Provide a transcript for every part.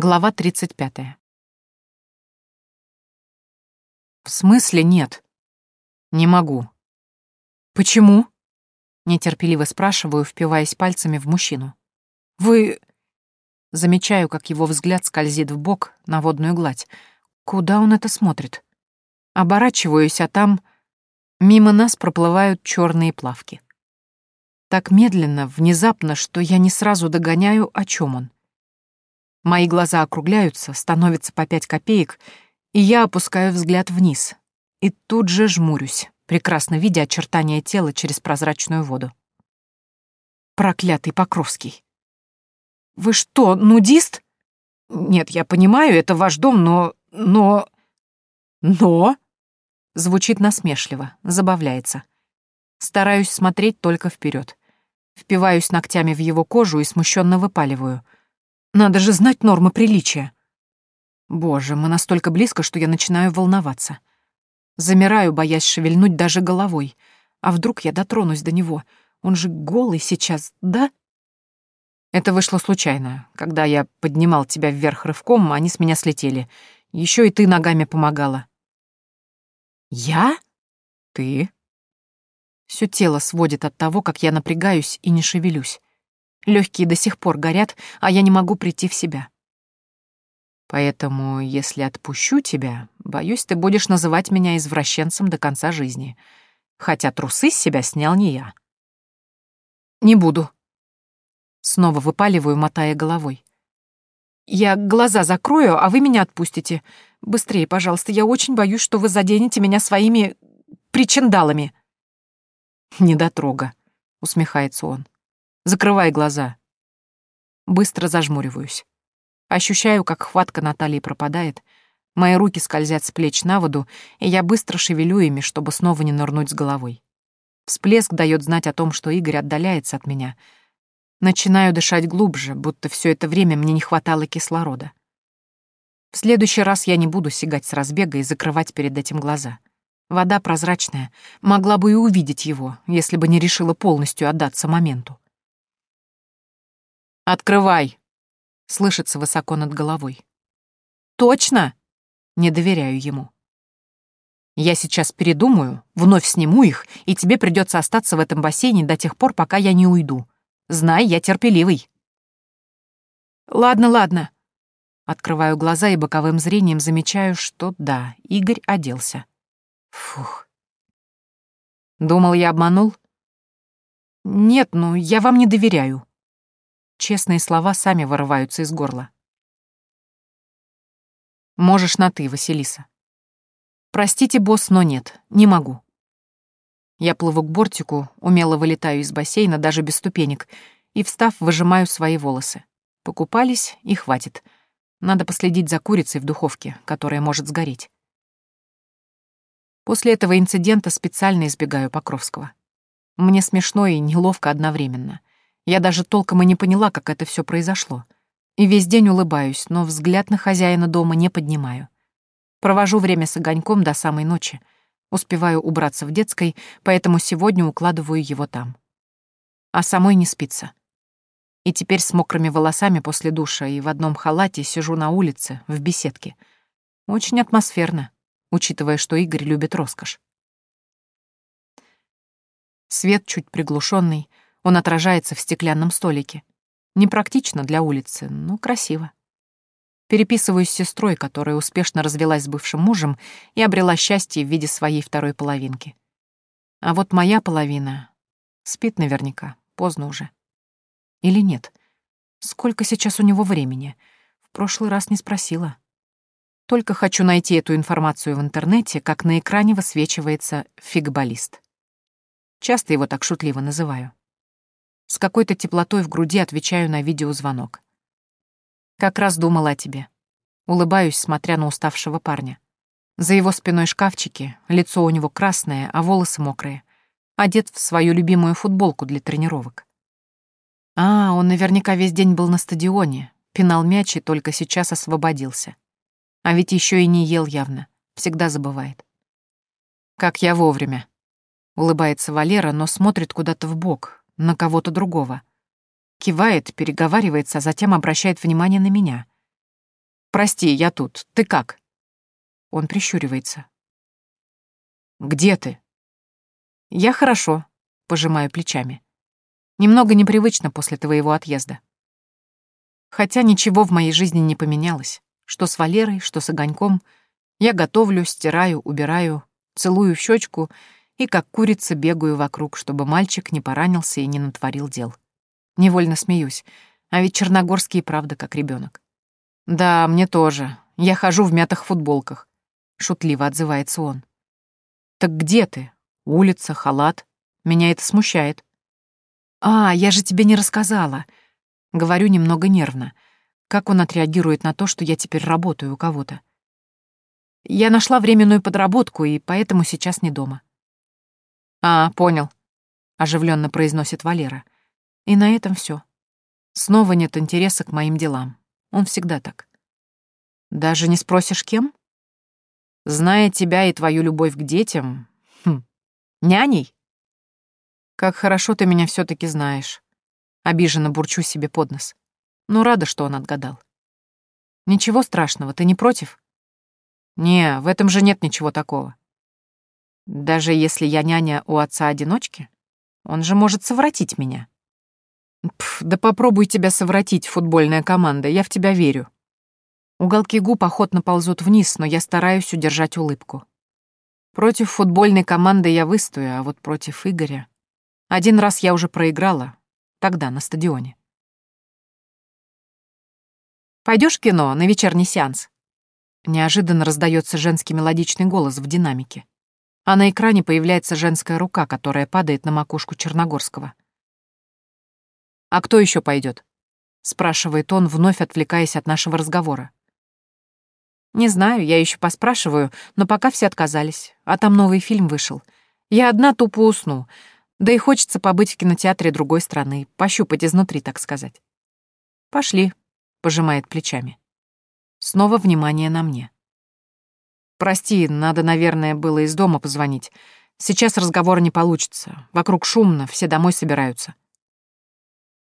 Глава 35. В смысле нет? Не могу. Почему? Нетерпеливо спрашиваю, впиваясь пальцами в мужчину. Вы... Замечаю, как его взгляд скользит в бок на водную гладь. Куда он это смотрит? Оборачиваюсь, а там... Мимо нас проплывают черные плавки. Так медленно, внезапно, что я не сразу догоняю, о чем он. Мои глаза округляются, становятся по пять копеек, и я опускаю взгляд вниз. И тут же жмурюсь, прекрасно видя очертания тела через прозрачную воду. Проклятый Покровский. «Вы что, нудист?» «Нет, я понимаю, это ваш дом, но... но...» «Но?» Звучит насмешливо, забавляется. Стараюсь смотреть только вперед. Впиваюсь ногтями в его кожу и смущенно выпаливаю — надо же знать нормы приличия. Боже, мы настолько близко, что я начинаю волноваться. Замираю, боясь шевельнуть даже головой. А вдруг я дотронусь до него? Он же голый сейчас, да? Это вышло случайно. Когда я поднимал тебя вверх рывком, они с меня слетели. Еще и ты ногами помогала. Я? Ты? Все тело сводит от того, как я напрягаюсь и не шевелюсь. Легкие до сих пор горят, а я не могу прийти в себя. Поэтому, если отпущу тебя, боюсь, ты будешь называть меня извращенцем до конца жизни. Хотя трусы с себя снял не я. Не буду. Снова выпаливаю, мотая головой. Я глаза закрою, а вы меня отпустите. Быстрее, пожалуйста, я очень боюсь, что вы заденете меня своими причиндалами. Недотрога, усмехается он. Закрывай глаза. Быстро зажмуриваюсь. Ощущаю, как хватка Натальи пропадает. Мои руки скользят с плеч на воду, и я быстро шевелю ими, чтобы снова не нырнуть с головой. Всплеск дает знать о том, что Игорь отдаляется от меня. Начинаю дышать глубже, будто все это время мне не хватало кислорода. В следующий раз я не буду сигать с разбега и закрывать перед этим глаза. Вода прозрачная, могла бы и увидеть его, если бы не решила полностью отдаться моменту. «Открывай!» — слышится высоко над головой. «Точно?» — не доверяю ему. «Я сейчас передумаю, вновь сниму их, и тебе придется остаться в этом бассейне до тех пор, пока я не уйду. Знай, я терпеливый». «Ладно, ладно». Открываю глаза и боковым зрением замечаю, что да, Игорь оделся. Фух. Думал, я обманул? Нет, ну, я вам не доверяю. Честные слова сами вырываются из горла. Можешь на «ты», Василиса. Простите, босс, но нет, не могу. Я плыву к бортику, умело вылетаю из бассейна даже без ступенек и, встав, выжимаю свои волосы. Покупались и хватит. Надо последить за курицей в духовке, которая может сгореть. После этого инцидента специально избегаю Покровского. Мне смешно и неловко одновременно. Я даже толком и не поняла, как это все произошло. И весь день улыбаюсь, но взгляд на хозяина дома не поднимаю. Провожу время с огоньком до самой ночи. Успеваю убраться в детской, поэтому сегодня укладываю его там. А самой не спится. И теперь с мокрыми волосами после душа и в одном халате сижу на улице, в беседке. Очень атмосферно, учитывая, что Игорь любит роскошь. Свет чуть приглушенный, он отражается в стеклянном столике. Непрактично для улицы, но красиво. Переписываюсь с сестрой, которая успешно развелась с бывшим мужем и обрела счастье в виде своей второй половинки. А вот моя половина спит наверняка, поздно уже. Или нет? Сколько сейчас у него времени? В прошлый раз не спросила. Только хочу найти эту информацию в интернете, как на экране высвечивается фигбалист. Часто его так шутливо называю. С какой-то теплотой в груди отвечаю на видеозвонок. Как раз думала о тебе. Улыбаюсь, смотря на уставшего парня. За его спиной шкафчики, лицо у него красное, а волосы мокрые. Одет в свою любимую футболку для тренировок. А, он наверняка весь день был на стадионе, пинал мяч и только сейчас освободился. А ведь еще и не ел явно, всегда забывает. Как я вовремя. Улыбается Валера, но смотрит куда-то в бок, на кого-то другого. Кивает, переговаривается, а затем обращает внимание на меня. «Прости, я тут. Ты как?» Он прищуривается. «Где ты?» «Я хорошо», — пожимаю плечами. «Немного непривычно после твоего отъезда. Хотя ничего в моей жизни не поменялось. Что с Валерой, что с Огоньком. Я готовлю, стираю, убираю, целую в щечку и как курица бегаю вокруг, чтобы мальчик не поранился и не натворил дел. Невольно смеюсь, а ведь Черногорский правда как ребенок. «Да, мне тоже. Я хожу в мятых футболках», — шутливо отзывается он. «Так где ты? Улица, халат. Меня это смущает». «А, я же тебе не рассказала», — говорю немного нервно. Как он отреагирует на то, что я теперь работаю у кого-то? Я нашла временную подработку, и поэтому сейчас не дома. «А, понял», — оживленно произносит Валера. И на этом все. Снова нет интереса к моим делам. Он всегда так. Даже не спросишь, кем? Зная тебя и твою любовь к детям... Хм, няней? Как хорошо ты меня все таки знаешь. Обиженно бурчу себе под нос. Но рада, что он отгадал. Ничего страшного, ты не против? Не, в этом же нет ничего такого. Даже если я няня у отца-одиночки, он же может совратить меня. Пф, да попробуй тебя совратить, футбольная команда, я в тебя верю. Уголки губ охотно ползут вниз, но я стараюсь удержать улыбку. Против футбольной команды я выстою, а вот против Игоря... Один раз я уже проиграла, тогда, на стадионе. Пойдешь в кино на вечерний сеанс?» Неожиданно раздается женский мелодичный голос в динамике, а на экране появляется женская рука, которая падает на макушку Черногорского. «А кто еще пойдет? спрашивает он, вновь отвлекаясь от нашего разговора. «Не знаю, я еще поспрашиваю, но пока все отказались, а там новый фильм вышел. Я одна тупо усну, да и хочется побыть в кинотеатре другой страны, пощупать изнутри, так сказать». «Пошли», — пожимает плечами. Снова внимание на мне. «Прости, надо, наверное, было из дома позвонить. Сейчас разговора не получится. Вокруг шумно, все домой собираются».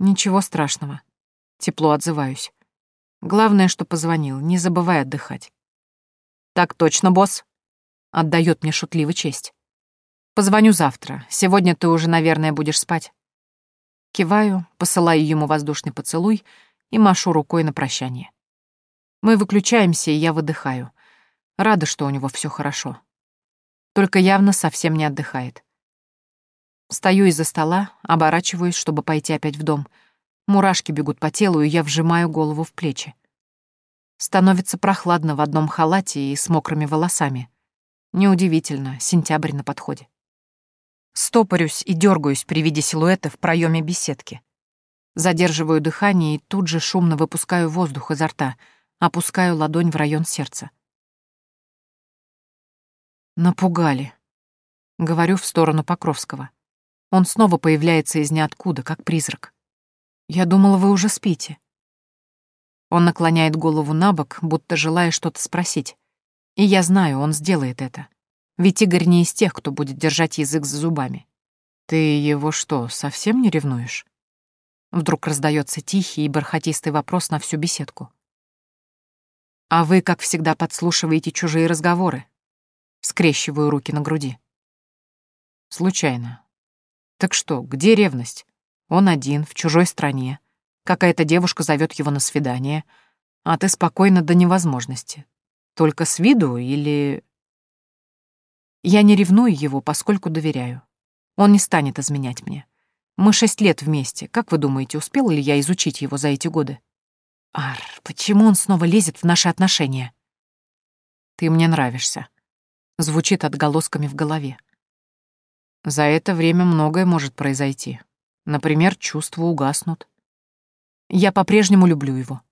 Ничего страшного. Тепло отзываюсь. Главное, что позвонил, не забывай отдыхать. Так точно, босс. Отдает мне шутливо честь. Позвоню завтра. Сегодня ты уже, наверное, будешь спать. Киваю, посылаю ему воздушный поцелуй и машу рукой на прощание. Мы выключаемся, и я выдыхаю. Рада, что у него все хорошо. Только явно совсем не отдыхает. Стою из-за стола, оборачиваюсь, чтобы пойти опять в дом. Мурашки бегут по телу, и я вжимаю голову в плечи. Становится прохладно в одном халате и с мокрыми волосами. Неудивительно, сентябрь на подходе. Стопорюсь и дергаюсь при виде силуэта в проеме беседки. Задерживаю дыхание и тут же шумно выпускаю воздух изо рта, опускаю ладонь в район сердца. Напугали. Говорю в сторону Покровского. Он снова появляется из ниоткуда, как призрак. Я думала, вы уже спите. Он наклоняет голову на бок, будто желая что-то спросить. И я знаю, он сделает это. Ведь Игорь не из тех, кто будет держать язык за зубами. Ты его что, совсем не ревнуешь? Вдруг раздается тихий и бархатистый вопрос на всю беседку. А вы, как всегда, подслушиваете чужие разговоры. Скрещиваю руки на груди. Случайно, так что, где ревность? Он один, в чужой стране. Какая-то девушка зовет его на свидание, а ты спокойно до невозможности. Только с виду или... Я не ревную его, поскольку доверяю. Он не станет изменять мне. Мы шесть лет вместе. Как вы думаете, успел ли я изучить его за эти годы? Ар, почему он снова лезет в наши отношения? Ты мне нравишься. Звучит отголосками в голове. За это время многое может произойти. Например, чувства угаснут. Я по-прежнему люблю его.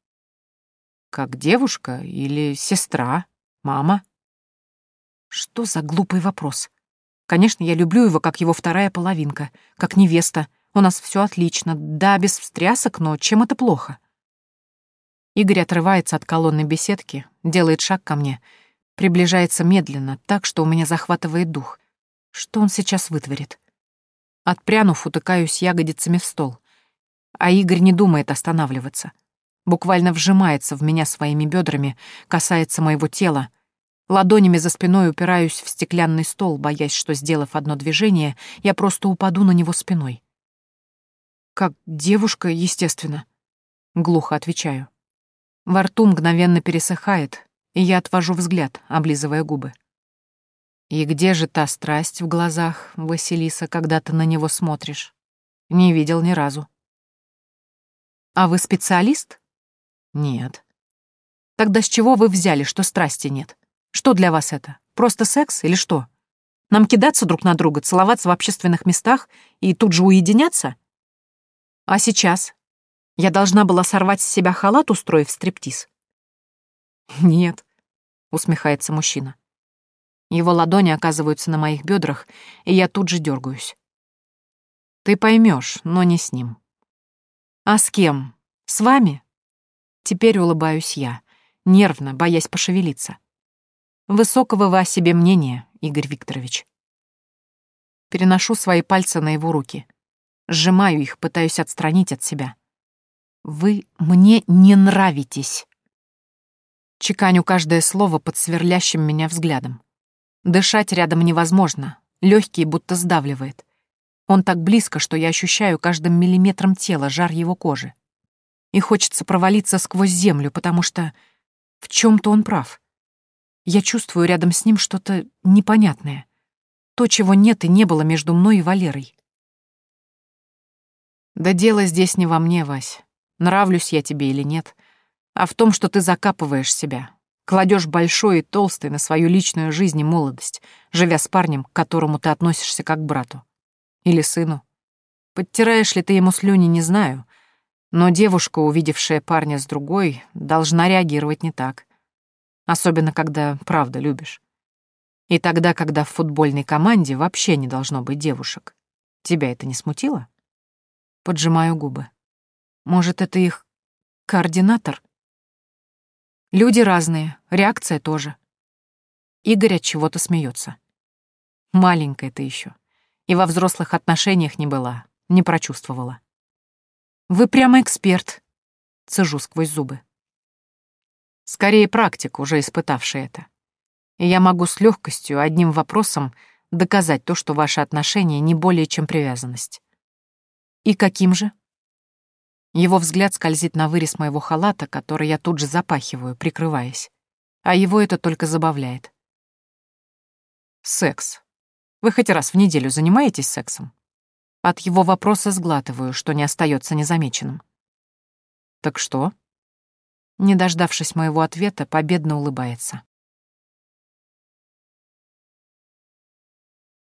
Как девушка или сестра, мама? Что за глупый вопрос? Конечно, я люблю его как его вторая половинка, как невеста. У нас все отлично. Да, без встрясок, но чем это плохо? Игорь отрывается от колонны беседки, делает шаг ко мне, приближается медленно, так, что у меня захватывает дух — что он сейчас вытворит? Отпрянув, утыкаюсь ягодицами в стол. А Игорь не думает останавливаться. буквально вжимается в меня своими бедрами, касается моего тела. Ладонями за спиной упираюсь в стеклянный стол, боясь, что, сделав одно движение, я просто упаду на него спиной. «Как девушка, естественно», — глухо отвечаю. Во рту мгновенно пересыхает, и я отвожу взгляд, облизывая губы. И где же та страсть в глазах, Василиса, когда ты на него смотришь? Не видел ни разу. А вы специалист? Нет. Тогда с чего вы взяли, что страсти нет? Что для вас это? Просто секс или что? Нам кидаться друг на друга, целоваться в общественных местах и тут же уединяться? А сейчас? Я должна была сорвать с себя халат, устроив стриптиз? Нет, усмехается мужчина. Его ладони оказываются на моих бедрах, и я тут же дергаюсь. Ты поймешь, но не с ним. А с кем? С вами? Теперь улыбаюсь я, нервно, боясь пошевелиться. Высокого вы о себе мнения, Игорь Викторович. Переношу свои пальцы на его руки. Сжимаю их, пытаюсь отстранить от себя. Вы мне не нравитесь. Чеканю каждое слово под сверлящим меня взглядом. Дышать рядом невозможно, легкие будто сдавливает. Он так близко, что я ощущаю каждым миллиметром тела жар его кожи. И хочется провалиться сквозь землю, потому что в чем то он прав. Я чувствую рядом с ним что-то непонятное. То, чего нет и не было между мной и Валерой. Да дело здесь не во мне, Вась. Нравлюсь я тебе или нет, а в том, что ты закапываешь себя, Кладешь большой и толстый на свою личную жизнь и молодость, живя с парнем, к которому ты относишься как к брату. Или сыну. Подтираешь ли ты ему слюни, не знаю, но девушка, увидевшая парня с другой, должна реагировать не так. Особенно, когда правда любишь. И тогда, когда в футбольной команде вообще не должно быть девушек. Тебя это не смутило? Поджимаю губы. Может, это их координатор? Люди разные, реакция тоже. Игорь от чего-то смеется. Маленькая ты еще. И во взрослых отношениях не была, не прочувствовала. Вы прямо эксперт, цежу сквозь зубы. Скорее практик, уже испытавший это. И я могу с легкостью одним вопросом доказать то, что ваши отношения не более чем привязанность. И каким же? Его взгляд скользит на вырез моего халата, который я тут же запахиваю, прикрываясь. А его это только забавляет. Секс. Вы хоть раз в неделю занимаетесь сексом? От его вопроса сглатываю, что не остается незамеченным. Так что? Не дождавшись моего ответа, победно улыбается.